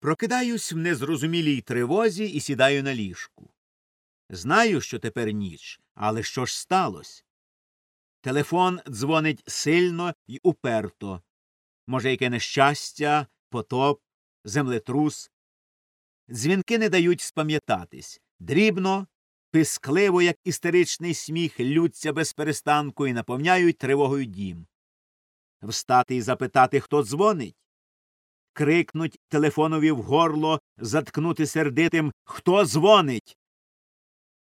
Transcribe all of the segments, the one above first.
Прокидаюсь в незрозумілій тривозі і сідаю на ліжку. Знаю, що тепер ніч, але що ж сталося? Телефон дзвонить сильно й уперто. Може, яке нещастя, потоп, землетрус. Дзвінки не дають спам'ятатись. Дрібно, пискливо, як істеричний сміх, лються без перестанку і наповняють тривогою дім. Встати і запитати, хто дзвонить? Крикнуть телефонові в горло, заткнути сердитим Хто дзвонить?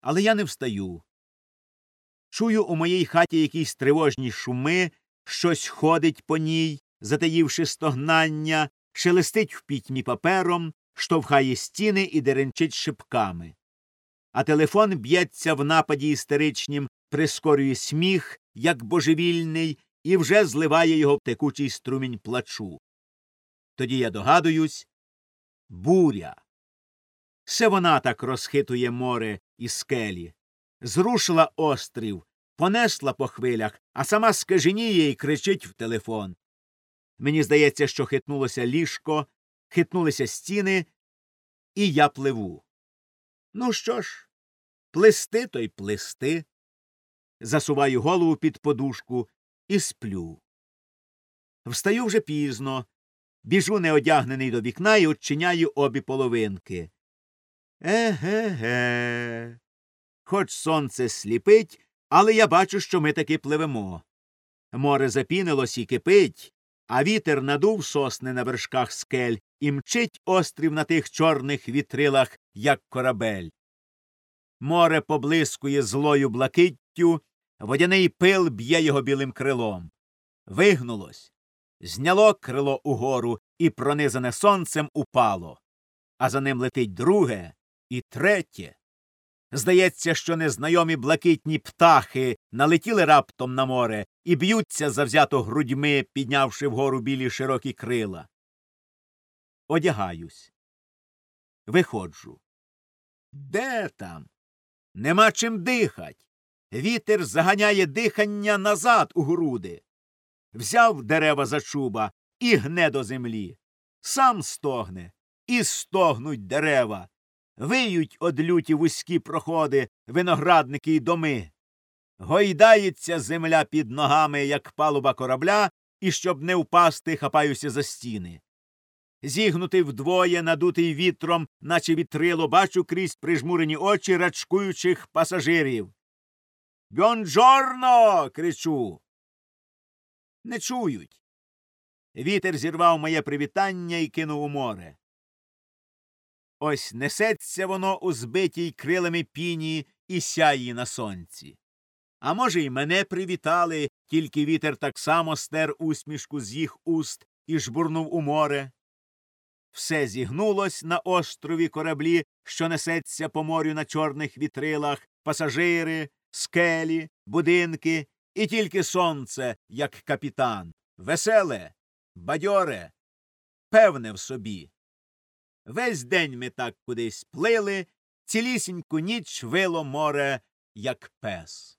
Але я не встаю. Чую у моїй хаті якісь тривожні шуми, щось ходить по ній, затаївши стогнання, шелестить в пітьмі папером, штовхає стіни і деренчить шипками. А телефон б'ється в нападі істеричнім, прискорює сміх, як божевільний, і вже зливає його в текучий струмінь плачу. Тоді я догадуюсь буря. Все вона так розхитує море і скелі. Зрушила острів, понесла по хвилях, а сама скаженіє і кричить в телефон. Мені здається, що хитнулося ліжко, хитнулися стіни, і я пливу. Ну що ж, плисти то й плисти. Засуваю голову під подушку і сплю. Встаю вже пізно, біжу неодягнений до вікна і очиняю обі половинки. Еге ге. Хоч сонце сліпить, але я бачу, що ми таки пливемо. Море запінилось і кипить, а вітер надув сосни на вершках скель і мчить острів на тих чорних вітрилах, як корабель. Море поблискує злою блакиттю, водяний пил б'є його білим крилом. Вигнулось, зняло крило угору і, пронизане сонцем, упало. А за ним летить друге і третє. Здається, що незнайомі блакитні птахи налетіли раптом на море і б'ються завзято грудьми, піднявши вгору білі широкі крила. Одягаюсь. Виходжу. Де там? Нема чим дихать. Вітер заганяє дихання назад у груди. Взяв дерева за чуба і гне до землі. Сам стогне, і стогнуть дерева. Виють од люті вузькі проходи, виноградники й доми. Гойдається земля під ногами, як палуба корабля, і щоб не впасти, хапаюся за стіни. Зігнутий вдвоє, надутий вітром, наче вітрило, бачу крізь прижмурені очі рачкуючих пасажирів. Бьонджорно. кричу. Не чують. Вітер зірвав моє привітання і кинув у море. Ось несеться воно у збитій крилами піні і сяє на сонці. А може, й мене привітали, тільки вітер так само стер усмішку з їх уст і жбурнув у море. Все зігнулось на острові кораблі, що несеться по морю на чорних вітрилах, пасажири, скелі, будинки, і тільки сонце, як капітан, веселе, бадьоре, певне в собі. Весь день ми так кудись плили, цілісіньку ніч вило море, як пес.